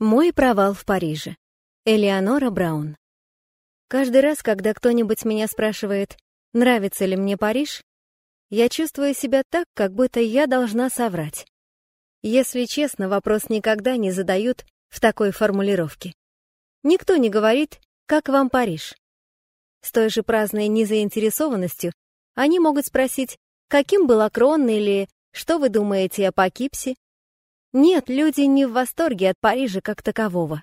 Мой провал в Париже. Элеонора Браун. Каждый раз, когда кто-нибудь меня спрашивает, нравится ли мне Париж, я чувствую себя так, как будто я должна соврать. Если честно, вопрос никогда не задают в такой формулировке. Никто не говорит, как вам Париж. С той же праздной незаинтересованностью они могут спросить, каким был Акрон или что вы думаете о Покипсе нет, люди не в восторге от Парижа как такового.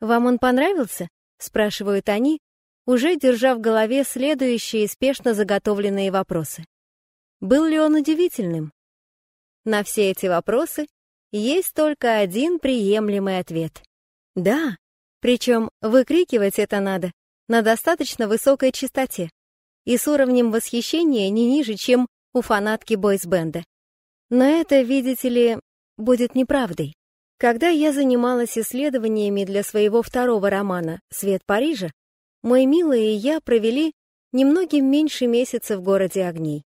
«Вам он понравился?» — спрашивают они, уже держа в голове следующие спешно заготовленные вопросы. Был ли он удивительным? На все эти вопросы есть только один приемлемый ответ. Да, причем выкрикивать это надо на достаточно высокой частоте и с уровнем восхищения не ниже, чем у фанатки бойсбенда. Но это, видите ли, будет неправдой. Когда я занималась исследованиями для своего второго романа «Свет Парижа», мой милый и я провели немногим меньше месяца в городе огней.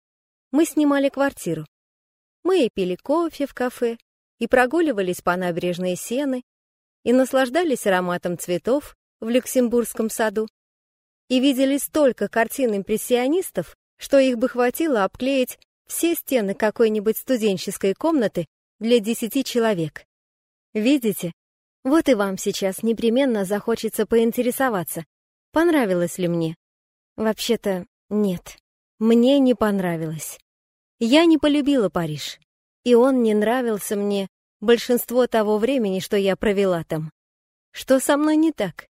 Мы снимали квартиру. Мы и пили кофе в кафе, и прогуливались по набережной Сены, и наслаждались ароматом цветов в Люксембургском саду, и видели столько картин импрессионистов, что их бы хватило обклеить все стены какой-нибудь студенческой комнаты для десяти человек. Видите? Вот и вам сейчас непременно захочется поинтересоваться, понравилось ли мне. Вообще-то, нет, мне не понравилось. Я не полюбила Париж, и он не нравился мне большинство того времени, что я провела там. Что со мной не так?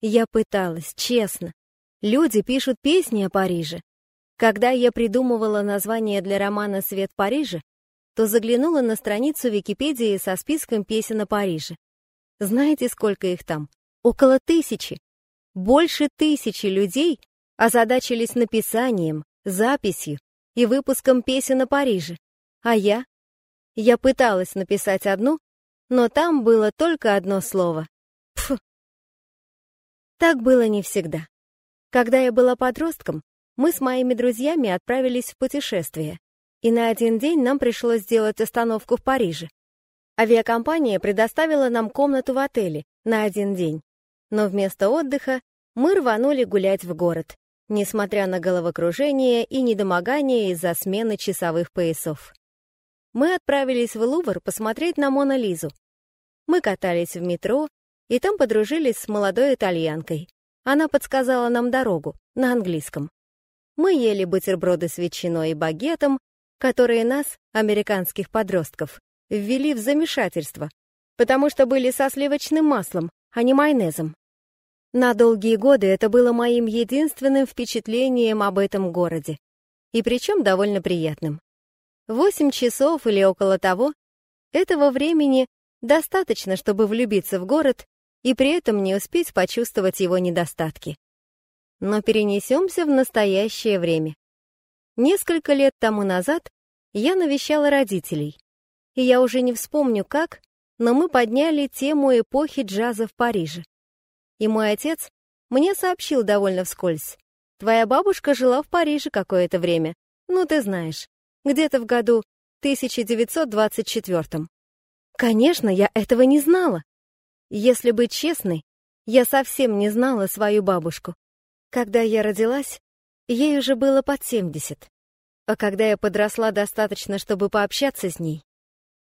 Я пыталась, честно. Люди пишут песни о Париже. Когда я придумывала название для романа «Свет Парижа», то заглянула на страницу Википедии со списком песен о Париже. Знаете, сколько их там? Около тысячи. Больше тысячи людей озадачились написанием, записью и выпуском песен о Париже. А я? Я пыталась написать одну, но там было только одно слово. Пф. Так было не всегда. Когда я была подростком, мы с моими друзьями отправились в путешествие и на один день нам пришлось сделать остановку в Париже. Авиакомпания предоставила нам комнату в отеле на один день, но вместо отдыха мы рванули гулять в город, несмотря на головокружение и недомогание из-за смены часовых поясов. Мы отправились в Лувр посмотреть на Мона Лизу. Мы катались в метро, и там подружились с молодой итальянкой. Она подсказала нам дорогу на английском. Мы ели бутерброды с ветчиной и багетом, которые нас, американских подростков, ввели в замешательство, потому что были со сливочным маслом, а не майонезом. На долгие годы это было моим единственным впечатлением об этом городе, и причем довольно приятным. Восемь часов или около того, этого времени достаточно, чтобы влюбиться в город и при этом не успеть почувствовать его недостатки. Но перенесемся в настоящее время. Несколько лет тому назад я навещала родителей, и я уже не вспомню как, но мы подняли тему эпохи джаза в Париже. И мой отец мне сообщил довольно вскользь. Твоя бабушка жила в Париже какое-то время, ну ты знаешь, где-то в году 1924. Конечно, я этого не знала. Если быть честной, я совсем не знала свою бабушку. Когда я родилась, Ей уже было под 70. А когда я подросла достаточно, чтобы пообщаться с ней,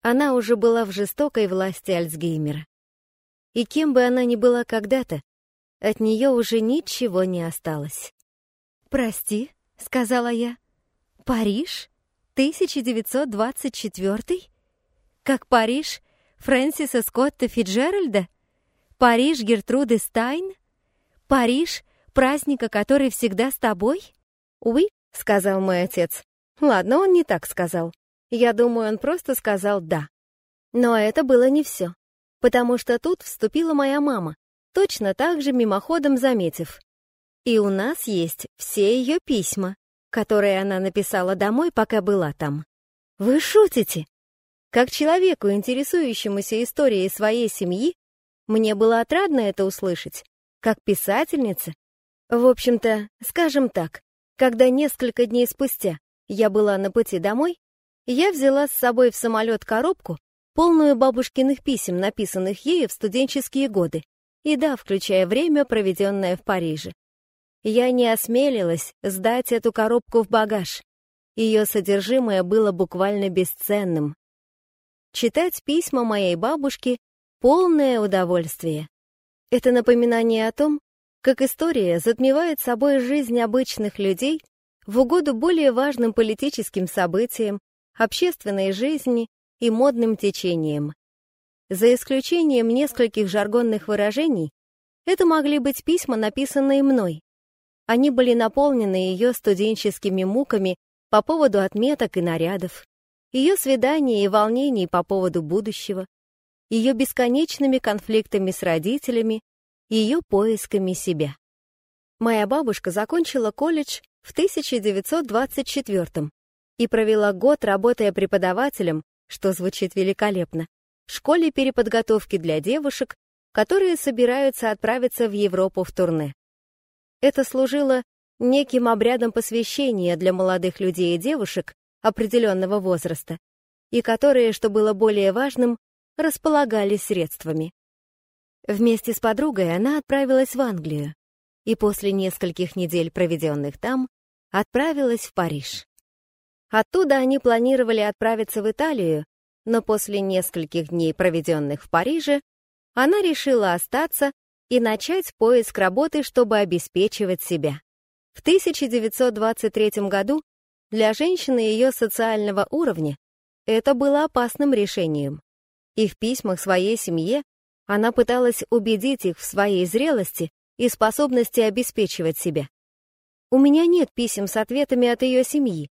она уже была в жестокой власти Альцгеймера. И кем бы она ни была когда-то, от нее уже ничего не осталось. «Прости», — сказала я, — «Париж? 1924? Как Париж Фрэнсиса Скотта Фиджеральда? Париж Гертруды Стайн? Париж праздника, который всегда с тобой?» «Уи», — сказал мой отец. Ладно, он не так сказал. Я думаю, он просто сказал «да». Но это было не все, потому что тут вступила моя мама, точно так же мимоходом заметив. И у нас есть все ее письма, которые она написала домой, пока была там. Вы шутите? Как человеку, интересующемуся историей своей семьи, мне было отрадно это услышать. Как писательница, в общем-то, скажем так, когда несколько дней спустя я была на пути домой, я взяла с собой в самолет коробку, полную бабушкиных писем, написанных ею в студенческие годы, и да, включая время, проведенное в Париже. Я не осмелилась сдать эту коробку в багаж. Ее содержимое было буквально бесценным. Читать письма моей бабушки — полное удовольствие. Это напоминание о том, как история затмевает собой жизнь обычных людей в угоду более важным политическим событиям, общественной жизни и модным течениям. За исключением нескольких жаргонных выражений, это могли быть письма, написанные мной. Они были наполнены ее студенческими муками по поводу отметок и нарядов, ее свиданий и волнений по поводу будущего, ее бесконечными конфликтами с родителями, ее поисками себя. Моя бабушка закончила колледж в 1924 и провела год, работая преподавателем, что звучит великолепно, в школе переподготовки для девушек, которые собираются отправиться в Европу в турне. Это служило неким обрядом посвящения для молодых людей и девушек определенного возраста, и которые, что было более важным, располагали средствами. Вместе с подругой она отправилась в Англию, и после нескольких недель, проведенных там, отправилась в Париж. Оттуда они планировали отправиться в Италию, но после нескольких дней, проведенных в Париже, она решила остаться и начать поиск работы, чтобы обеспечивать себя. В 1923 году для женщины ее социального уровня это было опасным решением. И в письмах своей семье она пыталась убедить их в своей зрелости и способности обеспечивать себя. У меня нет писем с ответами от ее семьи,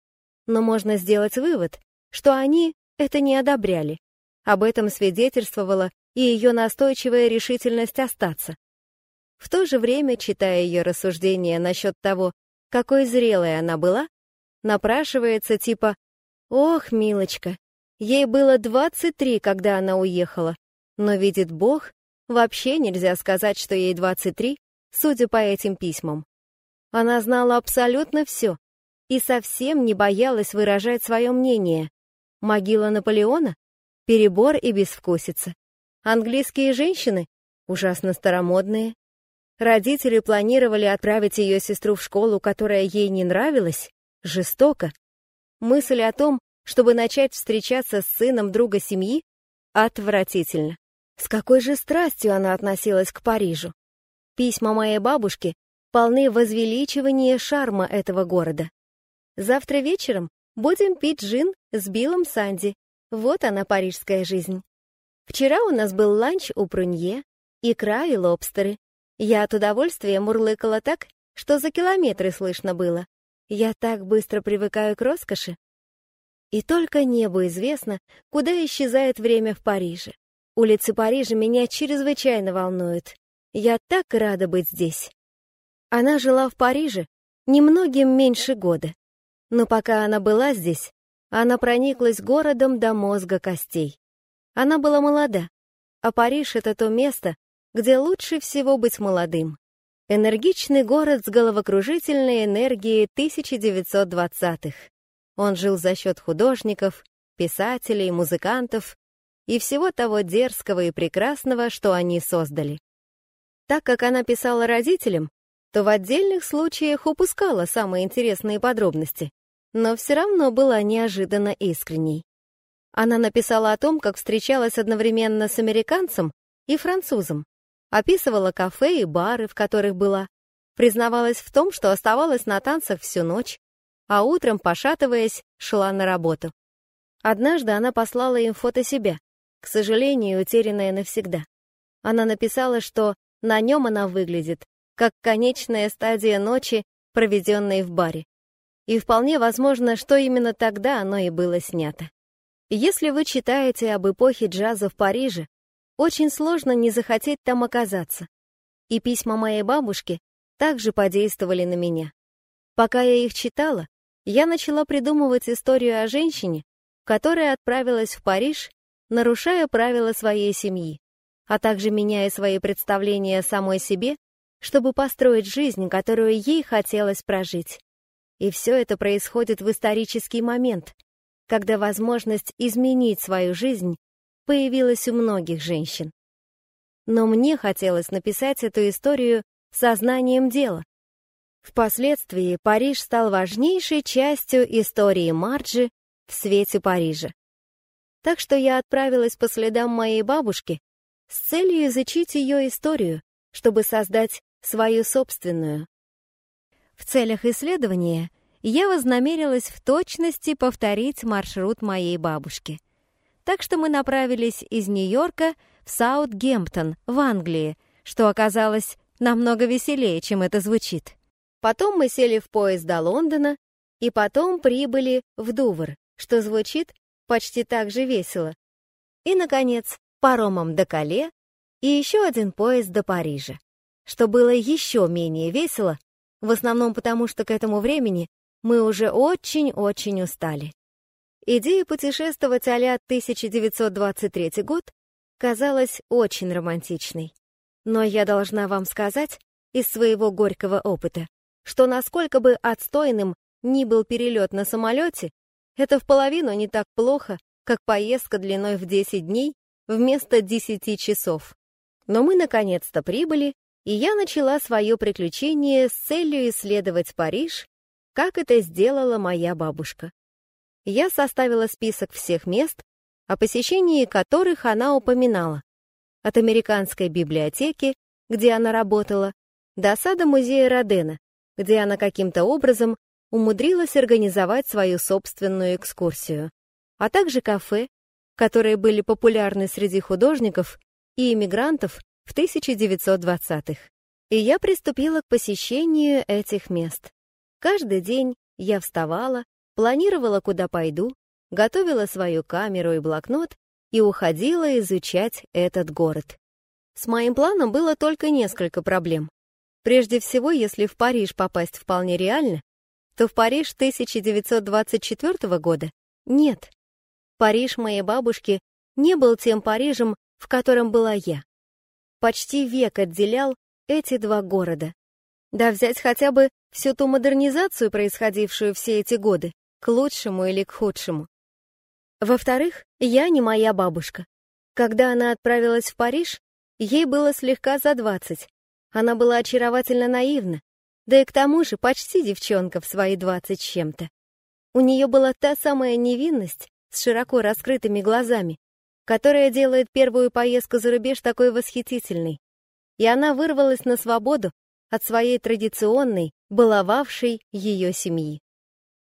но можно сделать вывод, что они это не одобряли. Об этом свидетельствовала и ее настойчивая решительность остаться. В то же время, читая ее рассуждения насчет того, какой зрелой она была, напрашивается типа «Ох, милочка, ей было 23, когда она уехала, но, видит Бог, вообще нельзя сказать, что ей 23, судя по этим письмам. Она знала абсолютно все и совсем не боялась выражать свое мнение. Могила Наполеона? Перебор и безвкусица. Английские женщины? Ужасно старомодные. Родители планировали отправить ее сестру в школу, которая ей не нравилась? Жестоко. Мысль о том, чтобы начать встречаться с сыном друга семьи? Отвратительно. С какой же страстью она относилась к Парижу. Письма моей бабушки полны возвеличивания шарма этого города. Завтра вечером будем пить джин с Биллом Санди. Вот она, парижская жизнь. Вчера у нас был ланч у Прунье, икра и лобстеры. Я от удовольствия мурлыкала так, что за километры слышно было. Я так быстро привыкаю к роскоши. И только небу известно, куда исчезает время в Париже. Улицы Парижа меня чрезвычайно волнуют. Я так рада быть здесь. Она жила в Париже немногим меньше года. Но пока она была здесь, она прониклась городом до мозга костей. Она была молода, а Париж — это то место, где лучше всего быть молодым. Энергичный город с головокружительной энергией 1920-х. Он жил за счет художников, писателей, музыкантов, и всего того дерзкого и прекрасного, что они создали. Так как она писала родителям, то в отдельных случаях упускала самые интересные подробности, но все равно была неожиданно искренней. Она написала о том, как встречалась одновременно с американцем и французом, описывала кафе и бары, в которых была, признавалась в том, что оставалась на танцах всю ночь, а утром, пошатываясь, шла на работу. Однажды она послала им фото себя, к сожалению, утерянная навсегда. Она написала, что на нем она выглядит, как конечная стадия ночи, проведенной в баре. И вполне возможно, что именно тогда оно и было снято. Если вы читаете об эпохе джаза в Париже, очень сложно не захотеть там оказаться. И письма моей бабушки также подействовали на меня. Пока я их читала, я начала придумывать историю о женщине, которая отправилась в Париж нарушая правила своей семьи, а также меняя свои представления о самой себе, чтобы построить жизнь, которую ей хотелось прожить. И все это происходит в исторический момент, когда возможность изменить свою жизнь появилось у многих женщин. Но мне хотелось написать эту историю сознанием дела. Впоследствии Париж стал важнейшей частью истории Марджи в свете Парижа. Так что я отправилась по следам моей бабушки с целью изучить ее историю, чтобы создать свою собственную. В целях исследования я вознамерилась в точности повторить маршрут моей бабушки. Так что мы направились из Нью-Йорка в Саутгемптон, в Англии, что оказалось намного веселее, чем это звучит. Потом мы сели в поезд до Лондона и потом прибыли в Дувр, что звучит почти так же весело. И, наконец, паромом до Кале и еще один поезд до Парижа, что было еще менее весело, в основном потому, что к этому времени мы уже очень-очень устали. Идея путешествовать а 1923 год казалась очень романтичной. Но я должна вам сказать из своего горького опыта, что насколько бы отстойным ни был перелет на самолете, это в половину не так плохо, как поездка длиной в 10 дней вместо 10 часов. Но мы наконец-то прибыли, и я начала свое приключение с целью исследовать Париж, как это сделала моя бабушка. Я составила список всех мест, о посещении которых она упоминала. От американской библиотеки, где она работала, до сада музея Родена, где она каким-то образом умудрилась организовать свою собственную экскурсию, а также кафе, которые были популярны среди художников и иммигрантов в 1920-х. И я приступила к посещению этих мест. Каждый день я вставала, планировала, куда пойду, готовила свою камеру и блокнот и уходила изучать этот город. С моим планом было только несколько проблем. Прежде всего, если в Париж попасть вполне реально, то в Париж 1924 года нет. Париж моей бабушки не был тем Парижем, в котором была я. Почти век отделял эти два города. Да взять хотя бы всю ту модернизацию, происходившую все эти годы, к лучшему или к худшему. Во-вторых, я не моя бабушка. Когда она отправилась в Париж, ей было слегка за двадцать. Она была очаровательно наивна, да и к тому же почти девчонка в свои двадцать чем-то. У нее была та самая невинность с широко раскрытыми глазами, которая делает первую поездку за рубеж такой восхитительной. И она вырвалась на свободу от своей традиционной, баловавшей ее семьи.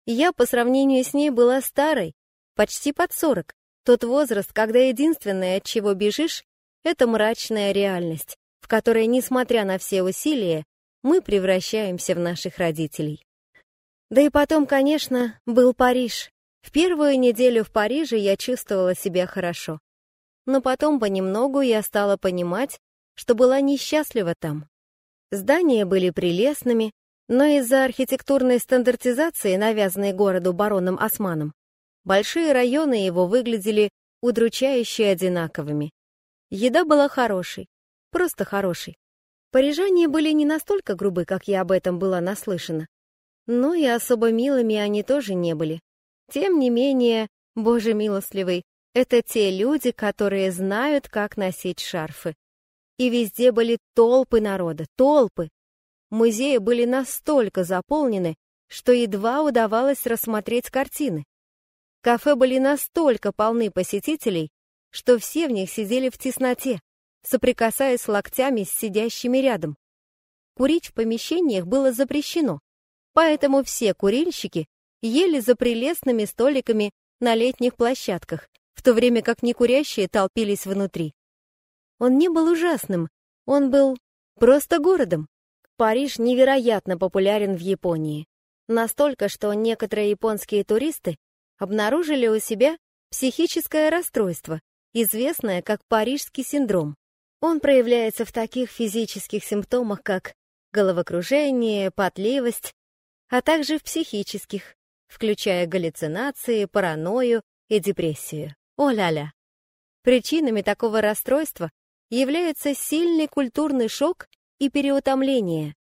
Я по сравнению с ней была старой, почти под сорок, тот возраст, когда единственное, от чего бежишь, это мрачная реальность, в которой, несмотря на все усилия, мы превращаемся в наших родителей. Да и потом, конечно, был Париж. В первую неделю в Париже я чувствовала себя хорошо. Но потом понемногу я стала понимать, что была несчастлива там. Здания были прелестными, но из-за архитектурной стандартизации, навязанной городу бароном Османом, большие районы его выглядели удручающе одинаковыми. Еда была хорошей, просто хорошей. Парижане были не настолько грубы, как я об этом была наслышана. Но и особо милыми они тоже не были. Тем не менее, боже милостливый, это те люди, которые знают, как носить шарфы. И везде были толпы народа, толпы. Музеи были настолько заполнены, что едва удавалось рассмотреть картины. Кафе были настолько полны посетителей, что все в них сидели в тесноте соприкасаясь локтями с сидящими рядом. Курить в помещениях было запрещено, поэтому все курильщики ели за прелестными столиками на летних площадках, в то время как некурящие толпились внутри. Он не был ужасным, он был просто городом. Париж невероятно популярен в Японии. Настолько, что некоторые японские туристы обнаружили у себя психическое расстройство, известное как парижский синдром. Он проявляется в таких физических симптомах, как головокружение, потливость, а также в психических, включая галлюцинации, паранойю и депрессию. О-ля-ля! Причинами такого расстройства являются сильный культурный шок и переутомление.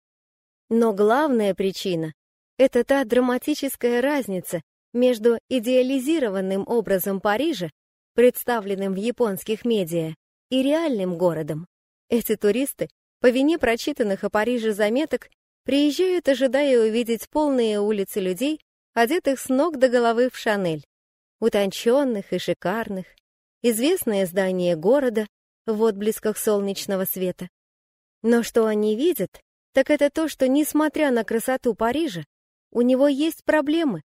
Но главная причина — это та драматическая разница между идеализированным образом Парижа, представленным в японских медиа, и реальным городом. Эти туристы, по вине прочитанных о Париже заметок, приезжают, ожидая увидеть полные улицы людей, одетых с ног до головы в Шанель, утонченных и шикарных, известные здания города в отблесках солнечного света. Но что они видят, так это то, что, несмотря на красоту Парижа, у него есть проблемы,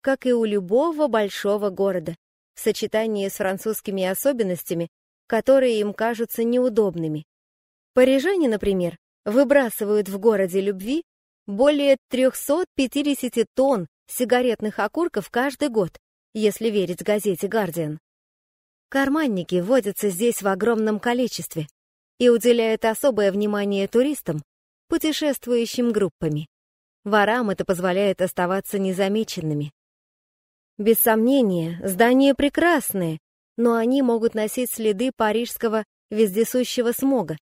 как и у любого большого города, в сочетании с французскими особенностями, которые им кажутся неудобными. Парижане, например, выбрасывают в городе любви более 350 тонн сигаретных окурков каждый год, если верить газете «Гардиан». Карманники водятся здесь в огромном количестве и уделяют особое внимание туристам, путешествующим группами. Ворам это позволяет оставаться незамеченными. Без сомнения, здания прекрасные, но они могут носить следы парижского вездесущего смога.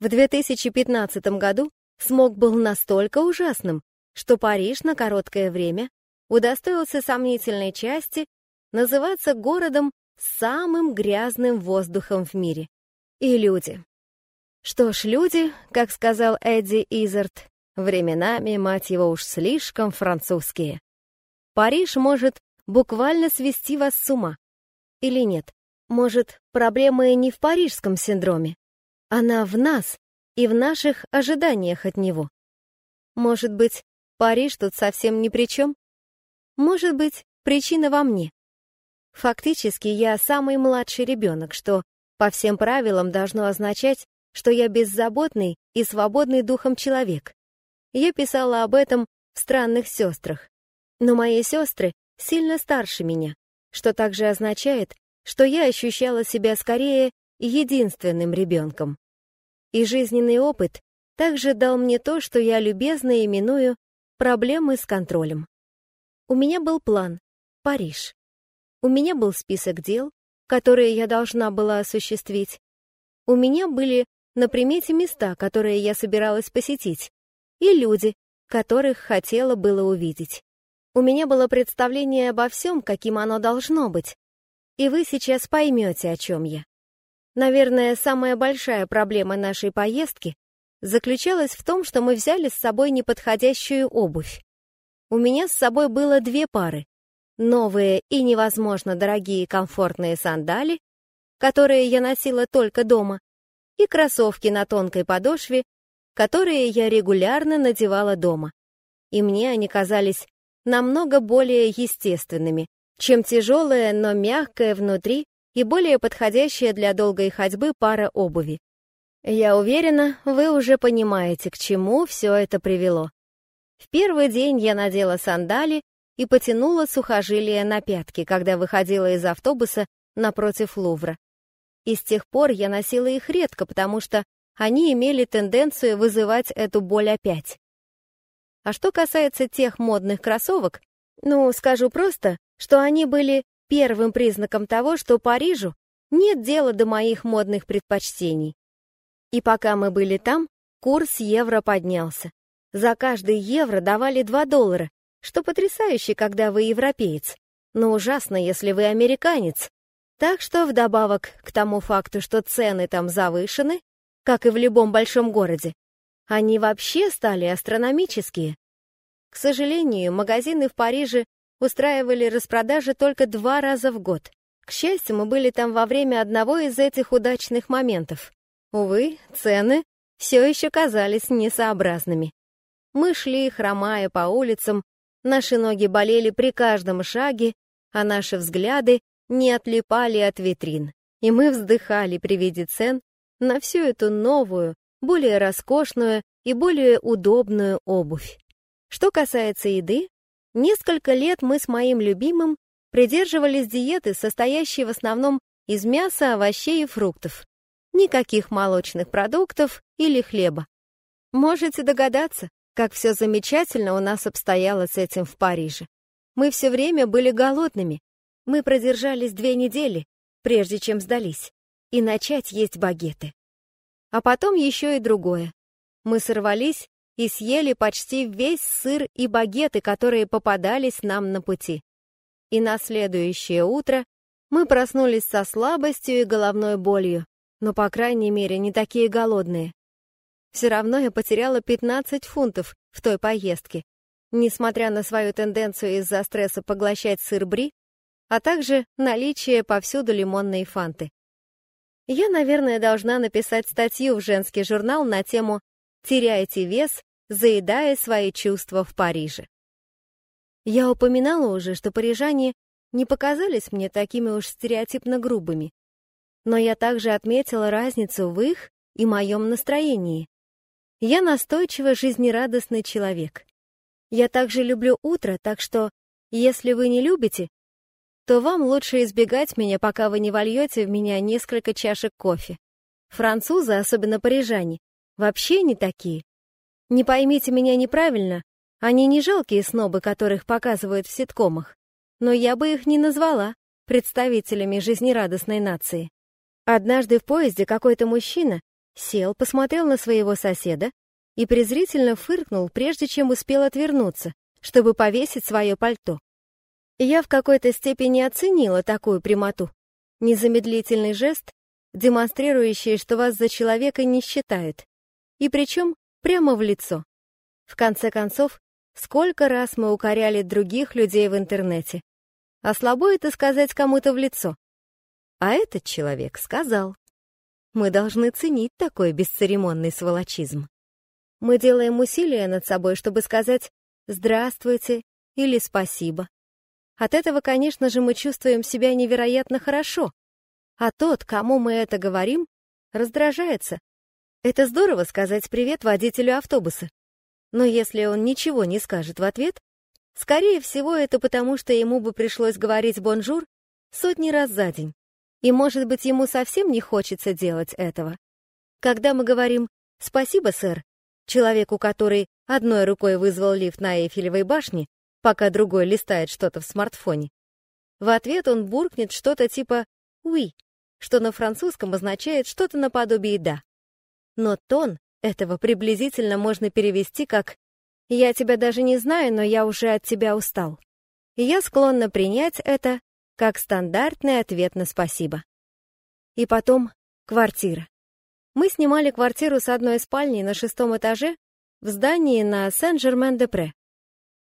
В 2015 году смог был настолько ужасным, что Париж на короткое время удостоился сомнительной части называться городом с самым грязным воздухом в мире. И люди. Что ж, люди, как сказал Эдди Изард, временами, мать его, уж слишком французские. Париж может буквально свести вас с ума. Или нет? Может, проблема не в парижском синдроме? Она в нас и в наших ожиданиях от него. Может быть, Париж тут совсем ни при чем? Может быть, причина во мне. Фактически, я самый младший ребенок, что по всем правилам должно означать, что я беззаботный и свободный духом человек. Я писала об этом в «Странных сестрах». Но мои сестры сильно старше меня, что также означает, что я ощущала себя скорее единственным ребенком. И жизненный опыт также дал мне то, что я любезно именую проблемы с контролем. У меня был план — Париж. У меня был список дел, которые я должна была осуществить. У меня были на примете места, которые я собиралась посетить, и люди, которых хотела было увидеть. У меня было представление обо всем, каким оно должно быть. И вы сейчас поймете, о чем я. Наверное, самая большая проблема нашей поездки заключалась в том, что мы взяли с собой неподходящую обувь. У меня с собой было две пары. Новые и невозможно дорогие комфортные сандали, которые я носила только дома, и кроссовки на тонкой подошве, которые я регулярно надевала дома. И мне они казались намного более естественными, чем тяжелая, но мягкая внутри и более подходящая для долгой ходьбы пара обуви. Я уверена, вы уже понимаете, к чему все это привело. В первый день я надела сандали и потянула сухожилия на пятки, когда выходила из автобуса напротив Лувра. И с тех пор я носила их редко, потому что они имели тенденцию вызывать эту боль опять. А что касается тех модных кроссовок, ну, скажу просто, что они были первым признаком того, что Парижу нет дела до моих модных предпочтений. И пока мы были там, курс евро поднялся. За каждый евро давали 2 доллара, что потрясающе, когда вы европеец, но ужасно, если вы американец. Так что вдобавок к тому факту, что цены там завышены, как и в любом большом городе, они вообще стали астрономические. К сожалению, магазины в Париже устраивали распродажи только два раза в год. К счастью, мы были там во время одного из этих удачных моментов. Увы, цены все еще казались несообразными. Мы шли, хромая по улицам, наши ноги болели при каждом шаге, а наши взгляды не отлипали от витрин, и мы вздыхали при виде цен на всю эту новую, более роскошную и более удобную обувь. Что касается еды, несколько лет мы с моим любимым придерживались диеты, состоящей в основном из мяса, овощей и фруктов. Никаких молочных продуктов или хлеба. Можете догадаться, как все замечательно у нас обстояло с этим в Париже. Мы все время были голодными. Мы продержались две недели, прежде чем сдались, и начать есть багеты. А потом еще и другое. Мы сорвались и съели почти весь сыр и багеты, которые попадались нам на пути. И на следующее утро Мы проснулись со слабостью и головной болью, но, по крайней мере, не такие голодные. Все равно я потеряла 15 фунтов в той поездке, несмотря на свою тенденцию из-за стресса поглощать сыр бри, а также наличие повсюду лимонной фанты. Я, наверное, должна написать статью в женский журнал на тему «Теряете вес, заедая свои чувства в Париже». Я упоминала уже, что парижане не показались мне такими уж стереотипно грубыми. Но я также отметила разницу в их и моем настроении. Я настойчивый, жизнерадостный человек. Я также люблю утро, так что, если вы не любите, то вам лучше избегать меня, пока вы не вольете в меня несколько чашек кофе. Французы, особенно парижане, вообще не такие. Не поймите меня неправильно, они не жалкие снобы, которых показывают в ситкомах, но я бы их не назвала представителями жизнерадостной нации. Однажды в поезде какой-то мужчина сел, посмотрел на своего соседа и презрительно фыркнул, прежде чем успел отвернуться, чтобы повесить свое пальто. Я в какой-то степени оценила такую прямоту. Незамедлительный жест, демонстрирующий, что вас за человека не считают. И причем прямо в лицо. В конце концов, сколько раз мы укоряли других людей в интернете. А слабо это сказать кому-то в лицо. А этот человек сказал. Мы должны ценить такой бесцеремонный сволочизм. Мы делаем усилия над собой, чтобы сказать «здравствуйте» или «спасибо». От этого, конечно же, мы чувствуем себя невероятно хорошо. А тот, кому мы это говорим, раздражается. Это здорово сказать привет водителю автобуса. Но если он ничего не скажет в ответ, скорее всего, это потому, что ему бы пришлось говорить «бонжур» сотни раз за день. И, может быть, ему совсем не хочется делать этого. Когда мы говорим «спасибо, сэр», человеку, который одной рукой вызвал лифт на Эйфелевой башне, пока другой листает что-то в смартфоне. В ответ он буркнет что-то типа «oui», что на французском означает что-то наподобие «да». Но тон этого приблизительно можно перевести как «я тебя даже не знаю, но я уже от тебя устал». Я склонна принять это как стандартный ответ на спасибо. И потом квартира. Мы снимали квартиру с одной спальней на шестом этаже в здании на Сен-Жермен-де-Пре.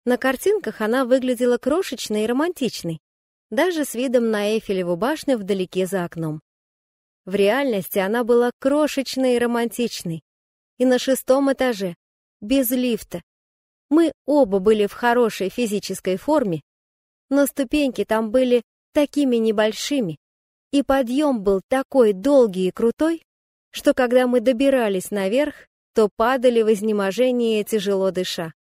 На картинках она выглядела крошечной и романтичной, даже с видом на Эйфелеву башню вдалеке за окном. В реальности она была крошечной и романтичной, и на шестом этаже, без лифта. Мы оба были в хорошей физической форме, но ступеньки там были такими небольшими, и подъем был такой долгий и крутой, что когда мы добирались наверх, то падали в изнеможении тяжело дыша.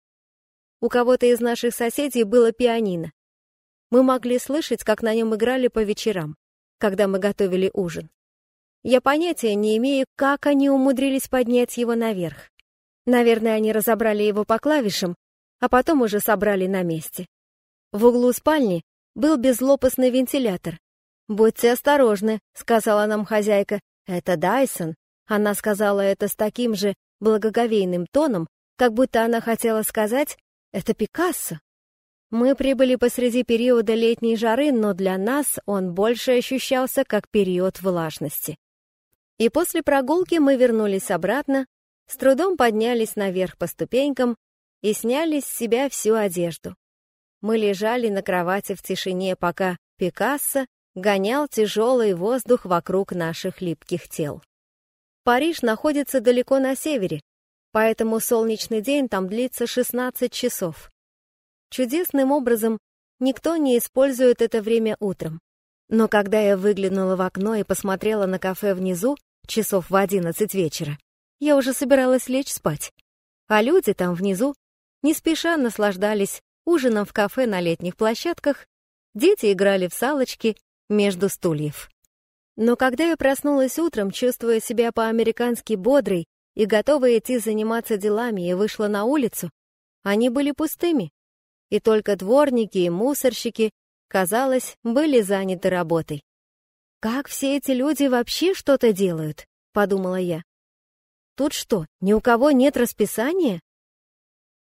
У кого-то из наших соседей было пианино. Мы могли слышать, как на нем играли по вечерам, когда мы готовили ужин. Я понятия не имею, как они умудрились поднять его наверх. Наверное, они разобрали его по клавишам, а потом уже собрали на месте. В углу спальни был безлопастный вентилятор. «Будьте осторожны», — сказала нам хозяйка. «Это Дайсон». Она сказала это с таким же благоговейным тоном, как будто она хотела сказать это Пикассо. Мы прибыли посреди периода летней жары, но для нас он больше ощущался как период влажности. И после прогулки мы вернулись обратно, с трудом поднялись наверх по ступенькам и сняли с себя всю одежду. Мы лежали на кровати в тишине, пока Пикассо гонял тяжелый воздух вокруг наших липких тел. Париж находится далеко на севере, поэтому солнечный день там длится 16 часов. Чудесным образом никто не использует это время утром. Но когда я выглянула в окно и посмотрела на кафе внизу, часов в 11 вечера, я уже собиралась лечь спать. А люди там внизу не спеша наслаждались ужином в кафе на летних площадках, дети играли в салочки между стульев. Но когда я проснулась утром, чувствуя себя по-американски бодрой и готова идти заниматься делами и вышла на улицу, они были пустыми. И только дворники и мусорщики, казалось, были заняты работой. «Как все эти люди вообще что-то делают?» — подумала я. «Тут что, ни у кого нет расписания?»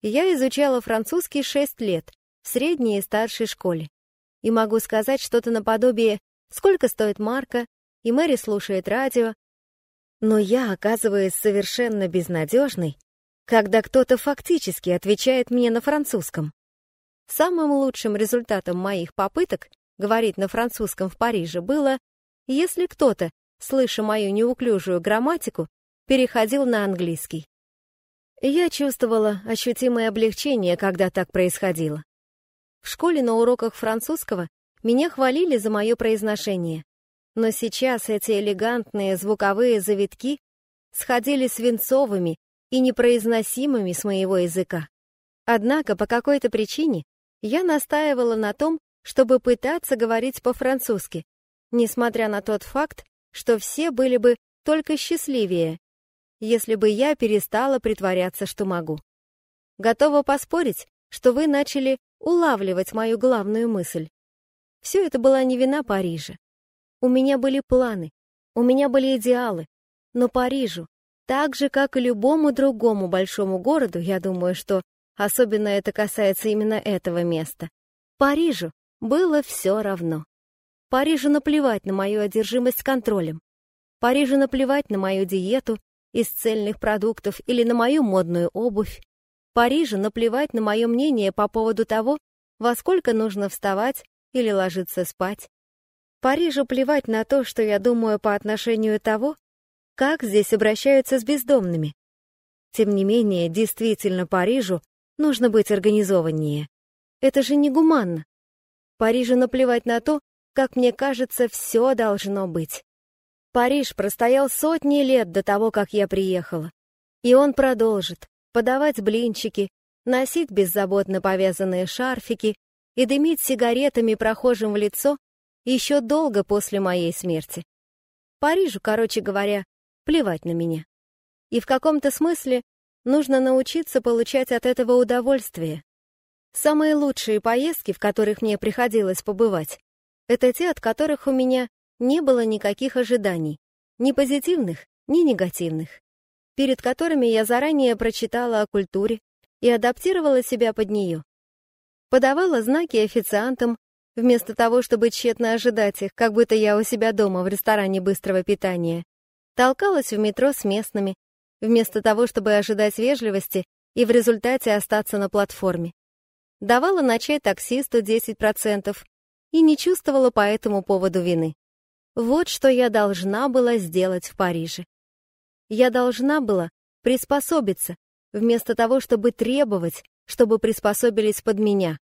Я изучала французский шесть лет в средней и старшей школе. И могу сказать что-то наподобие сколько стоит марка, и Мэри слушает радио. Но я оказываюсь совершенно безнадежной, когда кто-то фактически отвечает мне на французском. Самым лучшим результатом моих попыток говорить на французском в Париже было, если кто-то, слыша мою неуклюжую грамматику, переходил на английский. Я чувствовала ощутимое облегчение, когда так происходило. В школе на уроках французского меня хвалили за мое произношение, но сейчас эти элегантные звуковые завитки сходили свинцовыми и непроизносимыми с моего языка. Однако по какой-то причине я настаивала на том, чтобы пытаться говорить по-французски, несмотря на тот факт, что все были бы только счастливее, если бы я перестала притворяться, что могу. Готова поспорить, что вы начали улавливать мою главную мысль. Все это была не вина Парижа. У меня были планы, у меня были идеалы, но Парижу, так же, как и любому другому большому городу, я думаю, что особенно это касается именно этого места, Парижу было все равно. Парижу наплевать на мою одержимость контролем. Парижу наплевать на мою диету из цельных продуктов или на мою модную обувь. Парижу наплевать на мое мнение по поводу того, во сколько нужно вставать или ложиться спать. Парижу плевать на то, что я думаю по отношению того, как здесь обращаются с бездомными. Тем не менее, действительно Парижу нужно быть организованнее. Это же негуманно. Парижу наплевать на то, как мне кажется, все должно быть. Париж простоял сотни лет до того, как я приехала. И он продолжит подавать блинчики, носить беззаботно повязанные шарфики и дымить сигаретами прохожим в лицо еще долго после моей смерти. Парижу, короче говоря, плевать на меня. И в каком-то смысле нужно научиться получать от этого удовольствие. Самые лучшие поездки, в которых мне приходилось побывать, это те, от которых у меня не было никаких ожиданий, ни позитивных, ни негативных, перед которыми я заранее прочитала о культуре и адаптировала себя под нее. Подавала знаки официантам, вместо того, чтобы тщетно ожидать их, как будто я у себя дома в ресторане быстрого питания. Толкалась в метро с местными, вместо того, чтобы ожидать вежливости и в результате остаться на платформе. Давала на чай таксисту 10% и не чувствовала по этому поводу вины. Вот что я должна была сделать в Париже. Я должна была приспособиться, вместо того, чтобы требовать, чтобы приспособились под меня.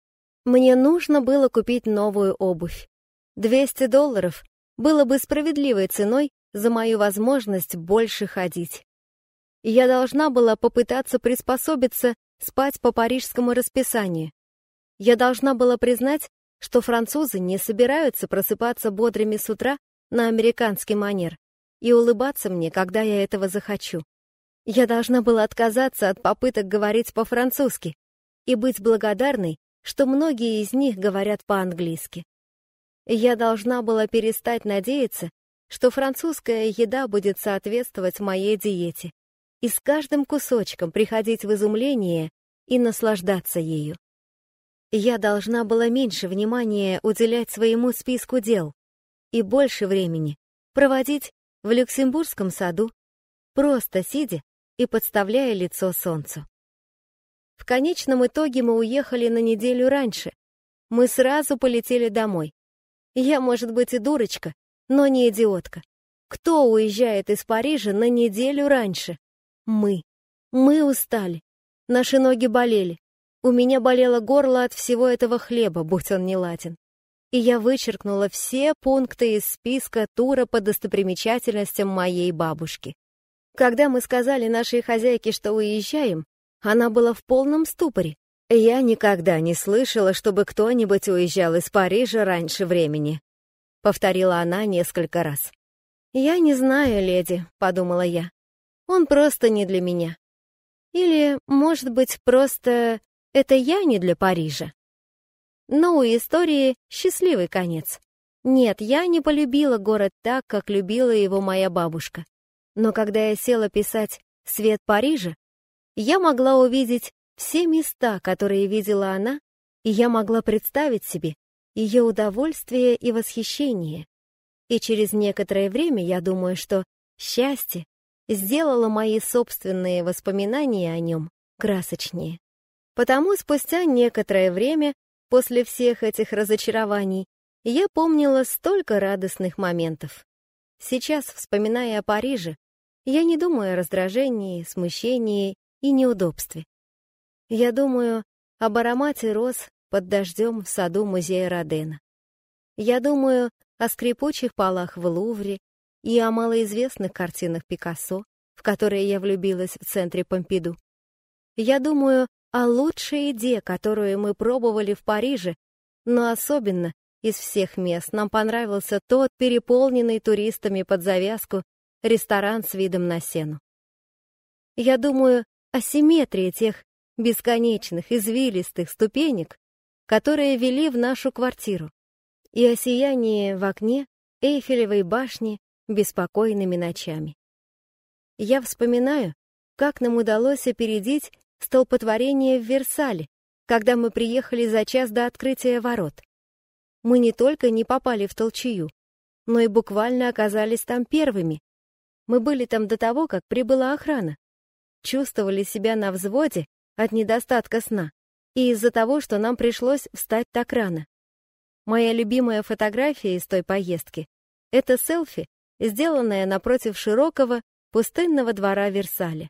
Мне нужно было купить новую обувь. 200 долларов было бы справедливой ценой за мою возможность больше ходить. Я должна была попытаться приспособиться спать по парижскому расписанию. Я должна была признать, что французы не собираются просыпаться бодрыми с утра на американский манер и улыбаться мне, когда я этого захочу. Я должна была отказаться от попыток говорить по-французски и быть благодарной, что многие из них говорят по-английски. Я должна была перестать надеяться, что французская еда будет соответствовать моей диете, и с каждым кусочком приходить в изумление и наслаждаться ею. Я должна была меньше внимания уделять своему списку дел и больше времени проводить в Люксембургском саду, просто сидя и подставляя лицо солнцу. В конечном итоге мы уехали на неделю раньше. Мы сразу полетели домой. Я, может быть, и дурочка, но не идиотка. Кто уезжает из Парижа на неделю раньше? Мы. Мы устали. Наши ноги болели. У меня болело горло от всего этого хлеба, будь он не ладен. И я вычеркнула все пункты из списка тура по достопримечательностям моей бабушки. Когда мы сказали нашей хозяйке, что уезжаем, она была в полном ступоре. Я никогда не слышала, чтобы кто-нибудь уезжал из Парижа раньше времени. Повторила она несколько раз. «Я не знаю, леди», — подумала я. «Он просто не для меня. Или, может быть, просто это я не для Парижа. Но у истории счастливый конец. Нет, я не полюбила город так, как любила его моя бабушка. Но когда я села писать «Свет Парижа», я могла увидеть все места, которые видела она, и я могла представить себе ее удовольствие и восхищение, И через некоторое время я думаю, что счастье сделало мои собственные воспоминания о нем красочнее. Потому спустя некоторое время, после всех этих разочарований, я помнила столько радостных моментов. Сейчас, вспоминая о Париже, я не думаю о раздражении, смущении и неудобстве. Я думаю об аромате роз под дождем в саду музея Родена. Я думаю о скрипучих полах в Лувре и о малоизвестных картинах Пикассо, в которые я влюбилась в центре Помпиду. Я думаю о лучшей еде, которую мы пробовали в Париже, но особенно из всех мест нам понравился тот переполненный туристами под завязку ресторан с видом на сену. Я думаю о симметрии тех бесконечных извилистых ступенек, которые вели в нашу квартиру, и о сиянии в окне Эйфелевой башни беспокойными ночами. Я вспоминаю, как нам удалось опередить столпотворение в Версале, когда мы приехали за час до открытия ворот. Мы не только не попали в толчую, но и буквально оказались там первыми. Мы были там до того, как прибыла охрана. Чувствовали себя на взводе от недостатка сна и из-за того, что нам пришлось встать так рано. Моя любимая фотография из той поездки — это селфи, сделанная напротив широкого пустынного двора Версаля.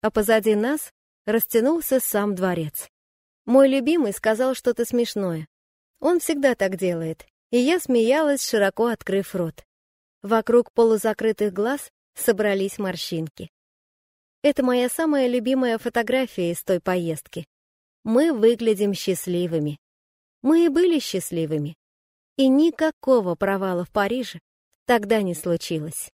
А позади нас растянулся сам дворец. Мой любимый сказал что-то смешное. Он всегда так делает, и я смеялась, широко открыв рот. Вокруг полузакрытых глаз собрались морщинки. Это моя самая любимая фотография из той поездки. Мы выглядим счастливыми. Мы и были счастливыми. И никакого провала в Париже тогда не случилось.